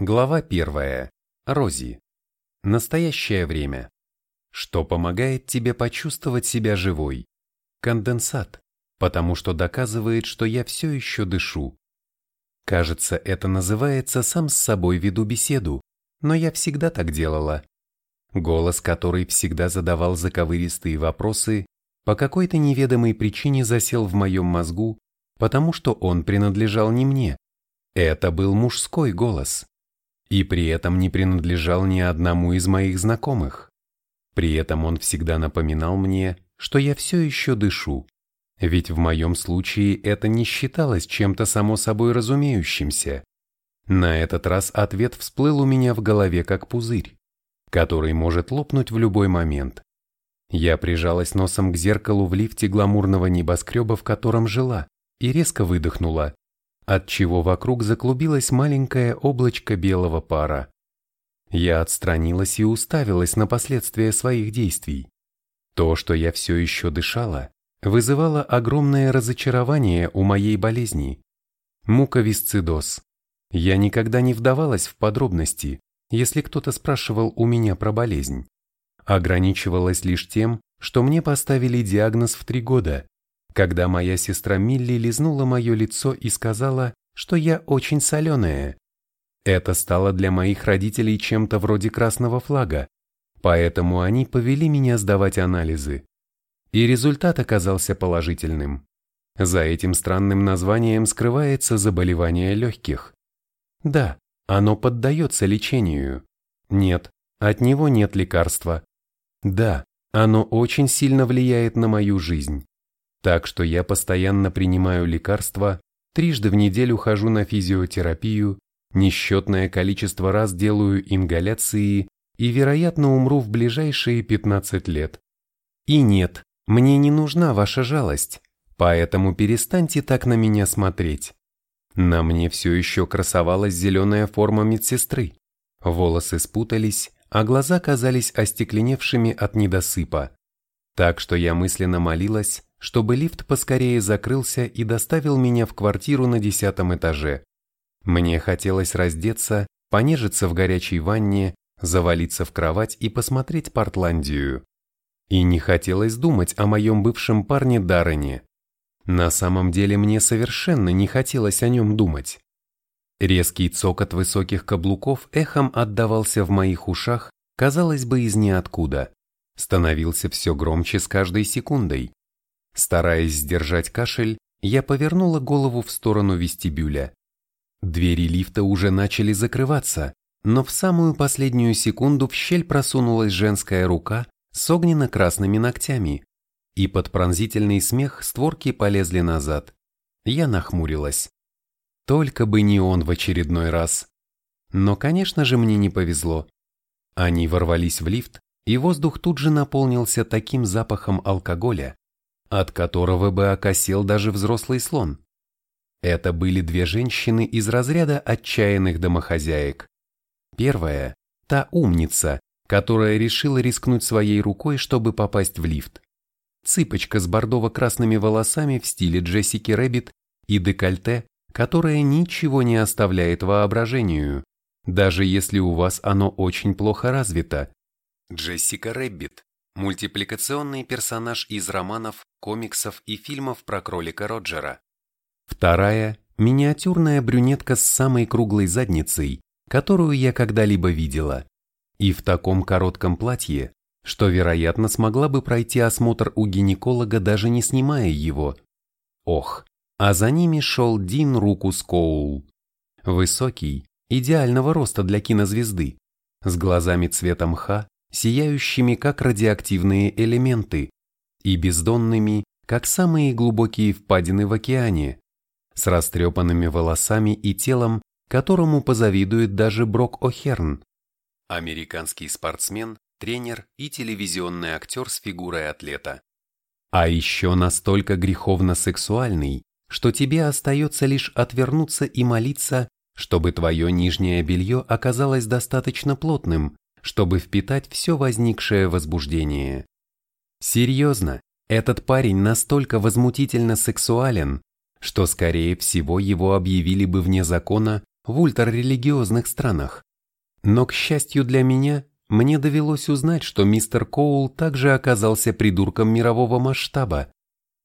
Глава первая. Рози. Настоящее время. Что помогает тебе почувствовать себя живой? Конденсат, потому что доказывает, что я все еще дышу. Кажется, это называется «сам с собой веду беседу», но я всегда так делала. Голос, который всегда задавал заковыристые вопросы, по какой-то неведомой причине засел в моем мозгу, потому что он принадлежал не мне. Это был мужской голос. И при этом не принадлежал ни одному из моих знакомых. При этом он всегда напоминал мне, что я все еще дышу. Ведь в моем случае это не считалось чем-то само собой разумеющимся. На этот раз ответ всплыл у меня в голове как пузырь, который может лопнуть в любой момент. Я прижалась носом к зеркалу в лифте гламурного небоскреба, в котором жила, и резко выдохнула, отчего вокруг заклубилось маленькое облачко белого пара. Я отстранилась и уставилась на последствия своих действий. То, что я все еще дышала, вызывало огромное разочарование у моей болезни. Муковисцидоз. Я никогда не вдавалась в подробности, если кто-то спрашивал у меня про болезнь. Ограничивалась лишь тем, что мне поставили диагноз в три года, когда моя сестра Милли лизнула мое лицо и сказала, что я очень соленая. Это стало для моих родителей чем-то вроде красного флага, поэтому они повели меня сдавать анализы. И результат оказался положительным. За этим странным названием скрывается заболевание легких. Да, оно поддается лечению. Нет, от него нет лекарства. Да, оно очень сильно влияет на мою жизнь. Так что я постоянно принимаю лекарства, трижды в неделю хожу на физиотерапию, несчетное количество раз делаю ингаляции и, вероятно, умру в ближайшие 15 лет. И нет, мне не нужна ваша жалость, поэтому перестаньте так на меня смотреть. На мне все еще красовалась зеленая форма медсестры. Волосы спутались, а глаза казались остекленевшими от недосыпа. Так что я мысленно молилась, чтобы лифт поскорее закрылся и доставил меня в квартиру на десятом этаже. Мне хотелось раздеться, понежиться в горячей ванне, завалиться в кровать и посмотреть Портландию. И не хотелось думать о моем бывшем парне Даррене. На самом деле мне совершенно не хотелось о нем думать. Резкий цокот высоких каблуков эхом отдавался в моих ушах, казалось бы, из ниоткуда. Становился все громче с каждой секундой. Стараясь сдержать кашель, я повернула голову в сторону вестибюля. Двери лифта уже начали закрываться, но в самую последнюю секунду в щель просунулась женская рука с огненно-красными ногтями, и под пронзительный смех створки полезли назад. Я нахмурилась. Только бы не он в очередной раз. Но, конечно же, мне не повезло. Они ворвались в лифт, и воздух тут же наполнился таким запахом алкоголя, от которого бы окосел даже взрослый слон. Это были две женщины из разряда отчаянных домохозяек. Первая – та умница, которая решила рискнуть своей рукой, чтобы попасть в лифт. Цыпочка с бордово-красными волосами в стиле Джессики Рэббит и декольте, которое ничего не оставляет воображению, даже если у вас оно очень плохо развито. Джессика Рэббит мультипликационный персонаж из романов, комиксов и фильмов про кролика Роджера. Вторая – миниатюрная брюнетка с самой круглой задницей, которую я когда-либо видела, и в таком коротком платье, что, вероятно, смогла бы пройти осмотр у гинеколога, даже не снимая его. Ох, а за ними шел Дин Рукус Коул. Высокий, идеального роста для кинозвезды, с глазами цвета мха сияющими как радиоактивные элементы и бездонными, как самые глубокие впадины в океане, с растрепанными волосами и телом, которому позавидует даже Брок О'Херн, американский спортсмен, тренер и телевизионный актер с фигурой атлета. А еще настолько греховно сексуальный, что тебе остается лишь отвернуться и молиться, чтобы твое нижнее белье оказалось достаточно плотным, чтобы впитать все возникшее возбуждение. Серьезно, этот парень настолько возмутительно сексуален, что скорее всего его объявили бы вне закона в ультрарелигиозных странах. Но, к счастью для меня, мне довелось узнать, что мистер Коул также оказался придурком мирового масштаба.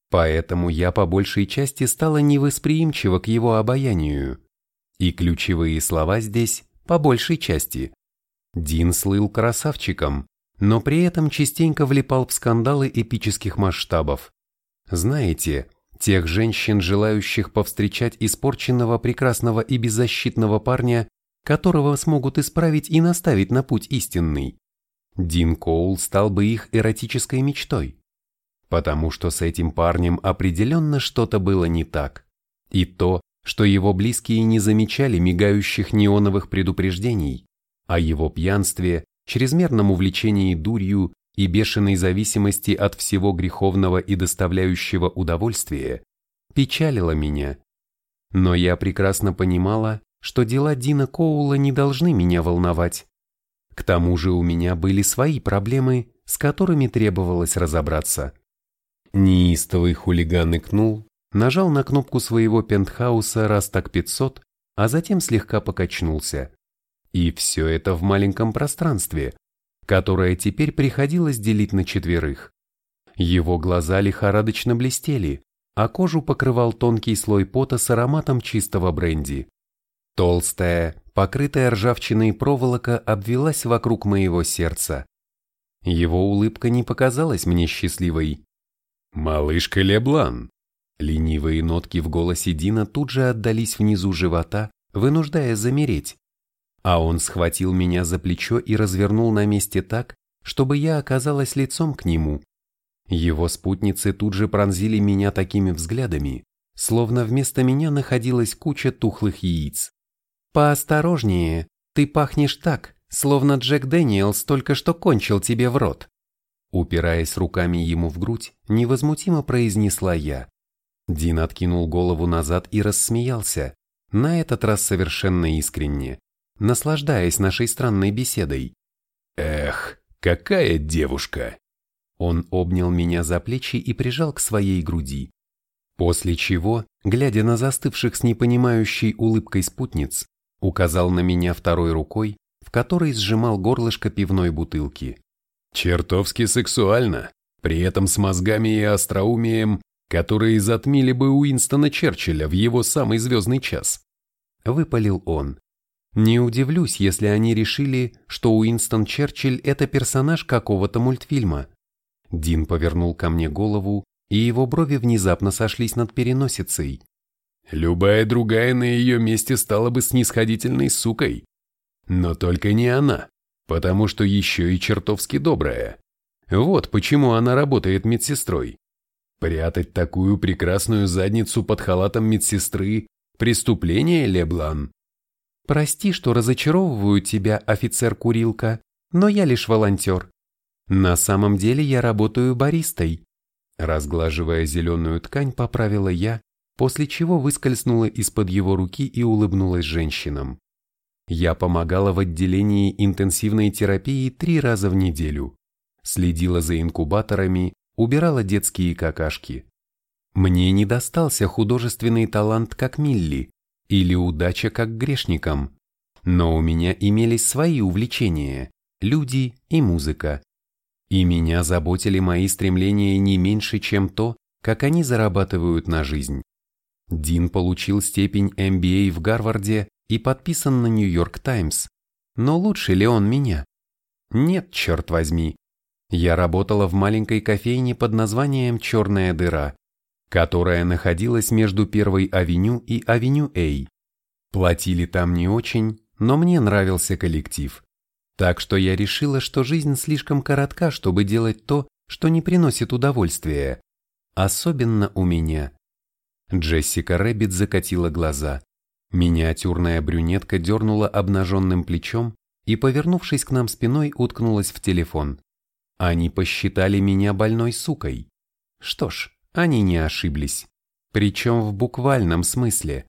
Поэтому я по большей части стала невосприимчива к его обаянию. И ключевые слова здесь по большей части. Дин слыл красавчиком, но при этом частенько влипал в скандалы эпических масштабов. Знаете, тех женщин, желающих повстречать испорченного, прекрасного и беззащитного парня, которого смогут исправить и наставить на путь истинный. Дин Коул стал бы их эротической мечтой. Потому что с этим парнем определенно что-то было не так. И то, что его близкие не замечали мигающих неоновых предупреждений, о его пьянстве, чрезмерном увлечении дурью и бешеной зависимости от всего греховного и доставляющего удовольствие, печалило меня. Но я прекрасно понимала, что дела Дина Коула не должны меня волновать. К тому же у меня были свои проблемы, с которыми требовалось разобраться. Неистовый хулиган икнул, нажал на кнопку своего пентхауса раз так пятьсот, а затем слегка покачнулся. И все это в маленьком пространстве, которое теперь приходилось делить на четверых. Его глаза лихорадочно блестели, а кожу покрывал тонкий слой пота с ароматом чистого бренди. Толстая, покрытая ржавчиной проволока обвелась вокруг моего сердца. Его улыбка не показалась мне счастливой. «Малышка Леблан!» Ленивые нотки в голосе Дина тут же отдались внизу живота, вынуждая замереть. А он схватил меня за плечо и развернул на месте так, чтобы я оказалась лицом к нему. Его спутницы тут же пронзили меня такими взглядами, словно вместо меня находилась куча тухлых яиц. «Поосторожнее, ты пахнешь так, словно Джек Дэниелс только что кончил тебе в рот». Упираясь руками ему в грудь, невозмутимо произнесла я. Дин откинул голову назад и рассмеялся, на этот раз совершенно искренне, наслаждаясь нашей странной беседой. «Эх, какая девушка!» Он обнял меня за плечи и прижал к своей груди. После чего, глядя на застывших с непонимающей улыбкой спутниц, указал на меня второй рукой, в которой сжимал горлышко пивной бутылки. «Чертовски сексуально, при этом с мозгами и остроумием которые затмили бы Уинстона Черчилля в его самый звездный час. Выпалил он. Не удивлюсь, если они решили, что Уинстон Черчилль – это персонаж какого-то мультфильма. Дин повернул ко мне голову, и его брови внезапно сошлись над переносицей. Любая другая на ее месте стала бы снисходительной сукой. Но только не она, потому что еще и чертовски добрая. Вот почему она работает медсестрой. Прятать такую прекрасную задницу под халатом медсестры – преступление, Леблан. Прости, что разочаровываю тебя, офицер-курилка, но я лишь волонтер. На самом деле я работаю баристой. Разглаживая зеленую ткань, поправила я, после чего выскользнула из-под его руки и улыбнулась женщинам. Я помогала в отделении интенсивной терапии три раза в неделю, следила за инкубаторами, убирала детские какашки. Мне не достался художественный талант, как Милли, или удача, как грешникам, но у меня имелись свои увлечения, люди и музыка. И меня заботили мои стремления не меньше, чем то, как они зарабатывают на жизнь. Дин получил степень MBA в Гарварде и подписан на Нью-Йорк Таймс. Но лучше ли он меня? Нет, черт возьми. Я работала в маленькой кофейне под названием «Черная дыра», которая находилась между Первой авеню и авеню Эй. Платили там не очень, но мне нравился коллектив. Так что я решила, что жизнь слишком коротка, чтобы делать то, что не приносит удовольствия. Особенно у меня. Джессика Рэббит закатила глаза. Миниатюрная брюнетка дернула обнаженным плечом и, повернувшись к нам спиной, уткнулась в телефон. Они посчитали меня больной сукой. Что ж, они не ошиблись. Причем в буквальном смысле.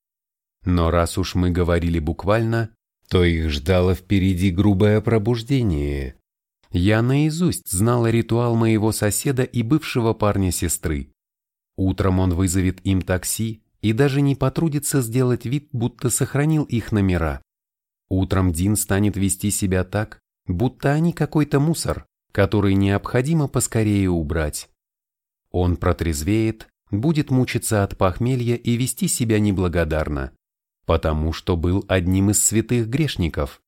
Но раз уж мы говорили буквально, то их ждало впереди грубое пробуждение. Я наизусть знала ритуал моего соседа и бывшего парня сестры. Утром он вызовет им такси, и даже не потрудится сделать вид, будто сохранил их номера. Утром Дин станет вести себя так, будто они какой-то мусор, который необходимо поскорее убрать. Он протрезвеет, будет мучиться от похмелья и вести себя неблагодарно, потому что был одним из святых грешников.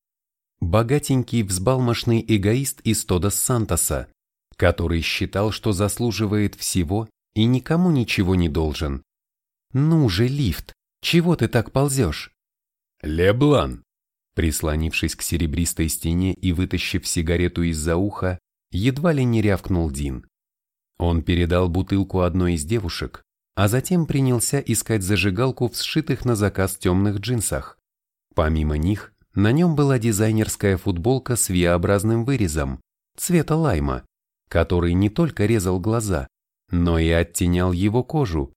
Богатенький взбалмошный эгоист из Тодос Сантоса, который считал, что заслуживает всего и никому ничего не должен. «Ну же, лифт, чего ты так ползешь?» «Леблан!» Прислонившись к серебристой стене и вытащив сигарету из-за уха, едва ли не рявкнул Дин. Он передал бутылку одной из девушек, а затем принялся искать зажигалку в сшитых на заказ темных джинсах. Помимо них, на нем была дизайнерская футболка с V-образным вырезом, цвета лайма, который не только резал глаза, но и оттенял его кожу,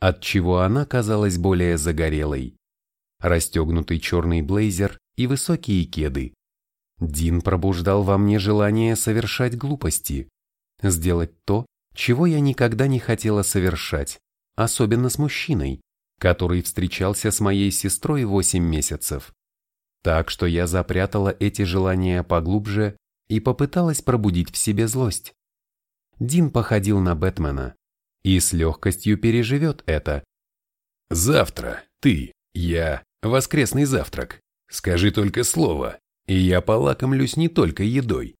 отчего она казалась более загорелой. Расстегнутый черный блейзер и высокие кеды. Дин пробуждал во мне желание совершать глупости, сделать то, чего я никогда не хотела совершать, особенно с мужчиной, который встречался с моей сестрой 8 месяцев. Так что я запрятала эти желания поглубже и попыталась пробудить в себе злость. Дин походил на Бэтмена и с легкостью переживет это. «Завтра, ты, я, воскресный завтрак. Скажи только слово, и я полакомлюсь не только едой».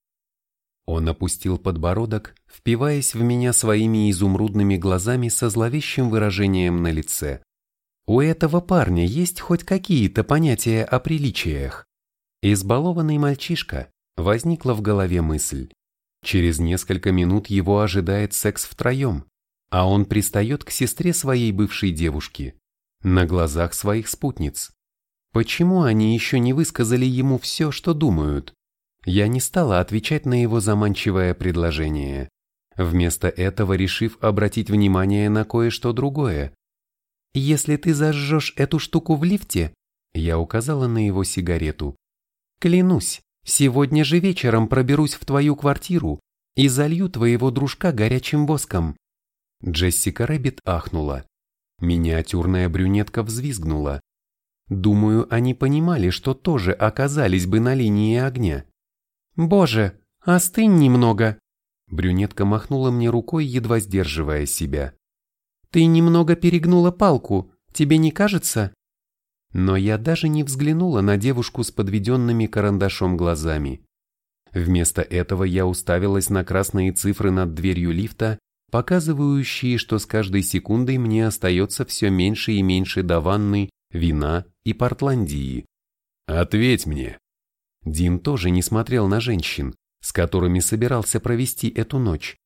Он опустил подбородок, впиваясь в меня своими изумрудными глазами со зловещим выражением на лице. У этого парня есть хоть какие-то понятия о приличиях. Избалованный мальчишка, возникла в голове мысль. Через несколько минут его ожидает секс втроем, а он пристает к сестре своей бывшей девушки, на глазах своих спутниц. Почему они еще не высказали ему все, что думают? Я не стала отвечать на его заманчивое предложение, вместо этого решив обратить внимание на кое-что другое. «Если ты зажжешь эту штуку в лифте», я указала на его сигарету, «клянусь, Сегодня же вечером проберусь в твою квартиру и залью твоего дружка горячим воском». Джессика Рэббит ахнула. Миниатюрная брюнетка взвизгнула. Думаю, они понимали, что тоже оказались бы на линии огня. «Боже, остынь немного!» Брюнетка махнула мне рукой, едва сдерживая себя. «Ты немного перегнула палку, тебе не кажется?» но я даже не взглянула на девушку с подведенными карандашом глазами. Вместо этого я уставилась на красные цифры над дверью лифта, показывающие, что с каждой секундой мне остается все меньше и меньше до ванны, вина и Портландии. «Ответь мне!» Дин тоже не смотрел на женщин, с которыми собирался провести эту ночь,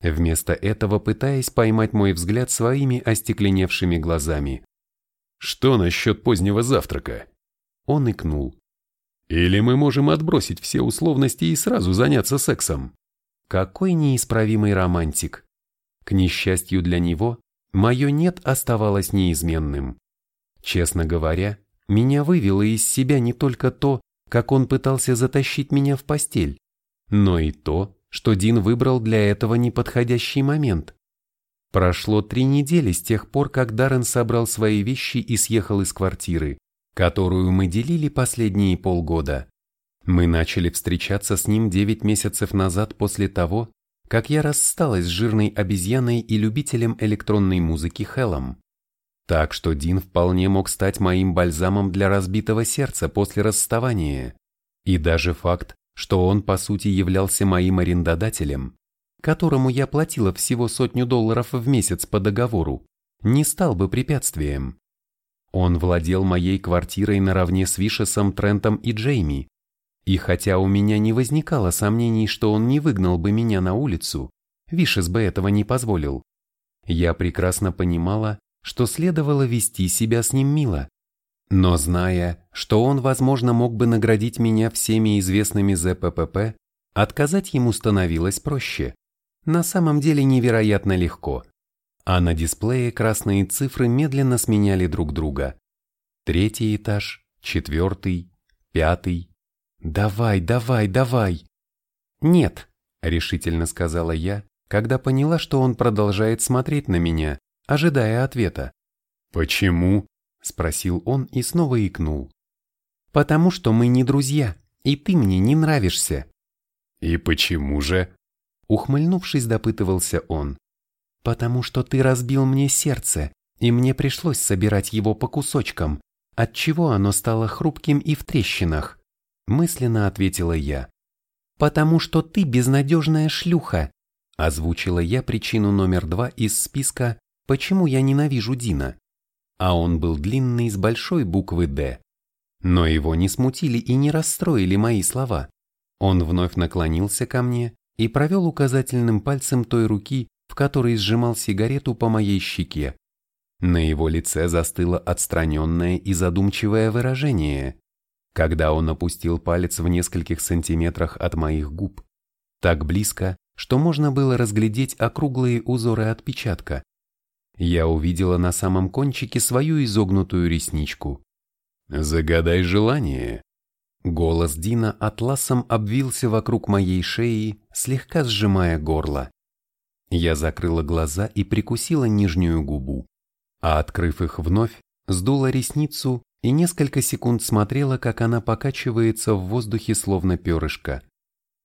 вместо этого пытаясь поймать мой взгляд своими остекленевшими глазами. Что насчет позднего завтрака? Он икнул. Или мы можем отбросить все условности и сразу заняться сексом? Какой неисправимый романтик. К несчастью для него, мое «нет» оставалось неизменным. Честно говоря, меня вывело из себя не только то, как он пытался затащить меня в постель, но и то, что Дин выбрал для этого неподходящий момент. Прошло три недели с тех пор, как Даррен собрал свои вещи и съехал из квартиры, которую мы делили последние полгода. Мы начали встречаться с ним девять месяцев назад после того, как я рассталась с жирной обезьяной и любителем электронной музыки Хеллом. Так что Дин вполне мог стать моим бальзамом для разбитого сердца после расставания. И даже факт, что он по сути являлся моим арендодателем, которому я платила всего сотню долларов в месяц по договору, не стал бы препятствием. Он владел моей квартирой наравне с Вишесом, Трентом и Джейми. И хотя у меня не возникало сомнений, что он не выгнал бы меня на улицу, Вишес бы этого не позволил. Я прекрасно понимала, что следовало вести себя с ним мило. Но зная, что он, возможно, мог бы наградить меня всеми известными ЗППП, отказать ему становилось проще на самом деле невероятно легко, а на дисплее красные цифры медленно сменяли друг друга. Третий этаж, четвертый, пятый. «Давай, давай, давай!» «Нет», — решительно сказала я, когда поняла, что он продолжает смотреть на меня, ожидая ответа. «Почему?» – спросил он и снова икнул. «Потому что мы не друзья, и ты мне не нравишься». «И почему же?» Ухмыльнувшись, допытывался он. «Потому что ты разбил мне сердце, и мне пришлось собирать его по кусочкам, отчего оно стало хрупким и в трещинах», мысленно ответила я. «Потому что ты безнадежная шлюха», озвучила я причину номер два из списка «Почему я ненавижу Дина». А он был длинный с большой буквы «Д». Но его не смутили и не расстроили мои слова. Он вновь наклонился ко мне и провел указательным пальцем той руки, в которой сжимал сигарету по моей щеке. На его лице застыло отстраненное и задумчивое выражение, когда он опустил палец в нескольких сантиметрах от моих губ, так близко, что можно было разглядеть округлые узоры отпечатка. Я увидела на самом кончике свою изогнутую ресничку. «Загадай желание», Голос Дина атласом обвился вокруг моей шеи, слегка сжимая горло. Я закрыла глаза и прикусила нижнюю губу, а открыв их вновь, сдула ресницу и несколько секунд смотрела, как она покачивается в воздухе словно перышко.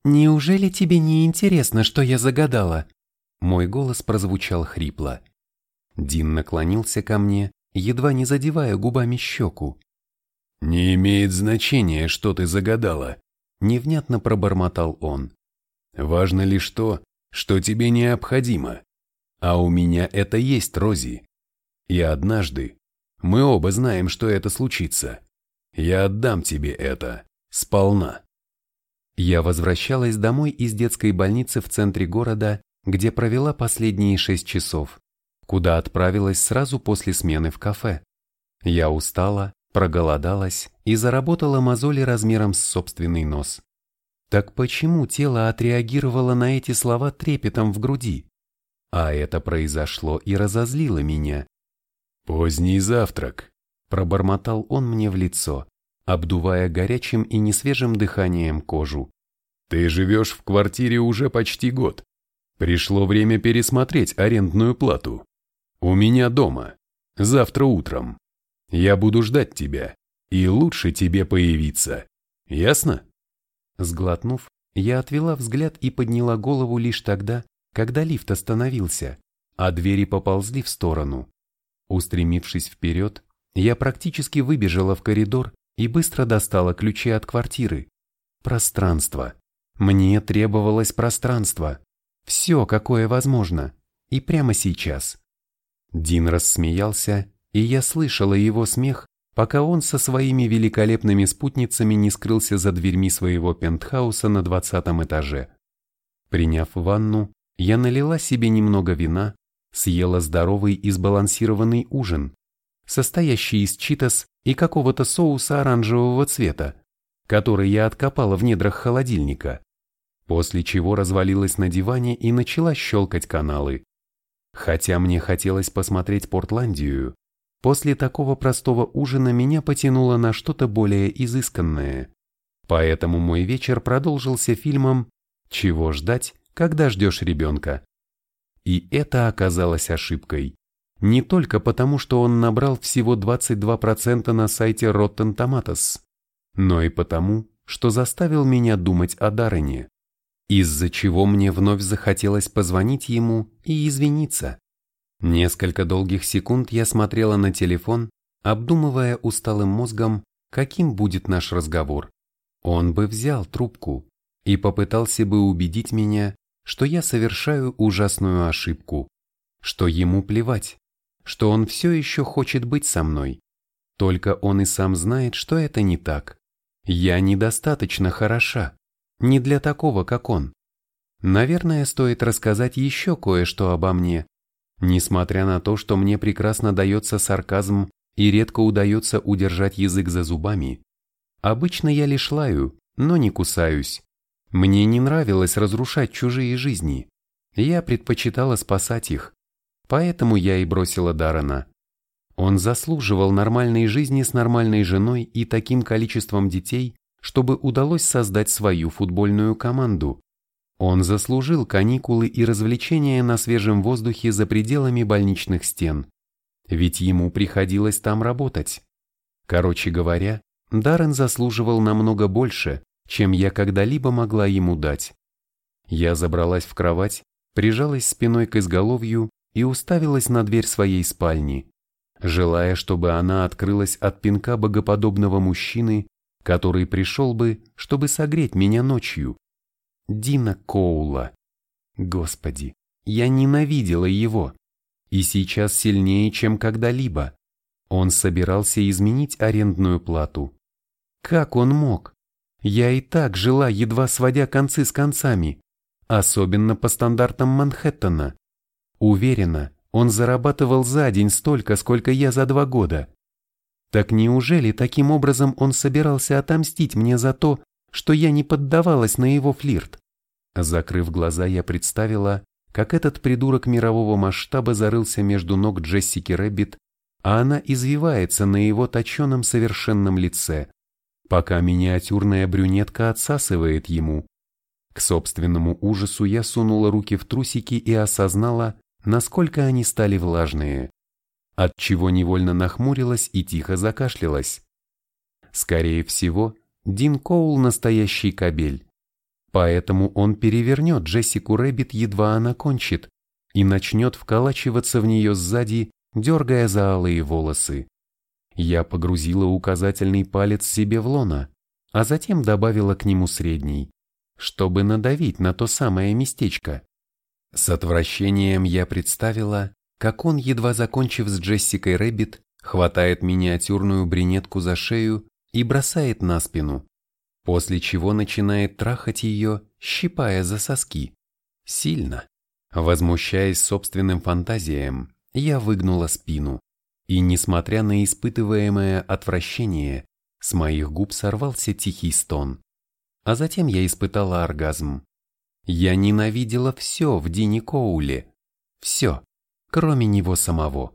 «Неужели тебе не интересно, что я загадала?» Мой голос прозвучал хрипло. Дин наклонился ко мне, едва не задевая губами щеку. «Не имеет значения, что ты загадала», — невнятно пробормотал он. «Важно лишь то, что тебе необходимо. А у меня это есть, Рози. И однажды, мы оба знаем, что это случится, я отдам тебе это, сполна». Я возвращалась домой из детской больницы в центре города, где провела последние шесть часов, куда отправилась сразу после смены в кафе. Я устала, проголодалась и заработала мозоли размером с собственный нос. Так почему тело отреагировало на эти слова трепетом в груди? А это произошло и разозлило меня. «Поздний завтрак», – пробормотал он мне в лицо, обдувая горячим и несвежим дыханием кожу. «Ты живешь в квартире уже почти год. Пришло время пересмотреть арендную плату. У меня дома. Завтра утром. Я буду ждать тебя, и лучше тебе появиться. Ясно? Сглотнув, я отвела взгляд и подняла голову лишь тогда, когда лифт остановился, а двери поползли в сторону. Устремившись вперед, я практически выбежала в коридор и быстро достала ключи от квартиры. Пространство. Мне требовалось пространство. Все, какое возможно. И прямо сейчас. Дин рассмеялся и я слышала его смех, пока он со своими великолепными спутницами не скрылся за дверьми своего пентхауса на двадцатом этаже. Приняв ванну, я налила себе немного вина, съела здоровый и сбалансированный ужин, состоящий из читос и какого-то соуса оранжевого цвета, который я откопала в недрах холодильника, после чего развалилась на диване и начала щелкать каналы. Хотя мне хотелось посмотреть Портландию, После такого простого ужина меня потянуло на что-то более изысканное. Поэтому мой вечер продолжился фильмом «Чего ждать, когда ждешь ребенка?». И это оказалось ошибкой. Не только потому, что он набрал всего 22% на сайте Rotten Tomatoes, но и потому, что заставил меня думать о Даррене, из-за чего мне вновь захотелось позвонить ему и извиниться. Несколько долгих секунд я смотрела на телефон, обдумывая усталым мозгом, каким будет наш разговор. Он бы взял трубку и попытался бы убедить меня, что я совершаю ужасную ошибку, что ему плевать, что он все еще хочет быть со мной. Только он и сам знает, что это не так. Я недостаточно хороша, не для такого, как он. Наверное, стоит рассказать еще кое-что обо мне, Несмотря на то, что мне прекрасно дается сарказм и редко удается удержать язык за зубами, обычно я лишь лаю, но не кусаюсь. Мне не нравилось разрушать чужие жизни. Я предпочитала спасать их. Поэтому я и бросила Дарана. Он заслуживал нормальной жизни с нормальной женой и таким количеством детей, чтобы удалось создать свою футбольную команду. Он заслужил каникулы и развлечения на свежем воздухе за пределами больничных стен. ведь ему приходилось там работать. Короче говоря, Даррен заслуживал намного больше, чем я когда-либо могла ему дать. Я забралась в кровать, прижалась спиной к изголовью и уставилась на дверь своей спальни, желая, чтобы она открылась от пинка богоподобного мужчины, который пришел бы, чтобы согреть меня ночью. Дина Коула. Господи, я ненавидела его. И сейчас сильнее, чем когда-либо. Он собирался изменить арендную плату. Как он мог? Я и так жила, едва сводя концы с концами, особенно по стандартам Манхэттена. Уверена, он зарабатывал за день столько, сколько я за два года. Так неужели таким образом он собирался отомстить мне за то, что я не поддавалась на его флирт? Закрыв глаза, я представила, как этот придурок мирового масштаба зарылся между ног Джессики Рэббит, а она извивается на его точеном совершенном лице, пока миниатюрная брюнетка отсасывает ему. К собственному ужасу я сунула руки в трусики и осознала, насколько они стали влажные, отчего невольно нахмурилась и тихо закашлялась. Скорее всего, Дин Коул настоящий кобель. Поэтому он перевернет Джессику Рэббит, едва она кончит, и начнет вколачиваться в нее сзади, дергая за алые волосы. Я погрузила указательный палец себе в лона, а затем добавила к нему средний, чтобы надавить на то самое местечко. С отвращением я представила, как он, едва закончив с Джессикой Рэббит, хватает миниатюрную брюнетку за шею и бросает на спину после чего начинает трахать ее, щипая за соски. Сильно. Возмущаясь собственным фантазиям, я выгнула спину. И, несмотря на испытываемое отвращение, с моих губ сорвался тихий стон. А затем я испытала оргазм. Я ненавидела все в Дине Коуле. Все, кроме него самого.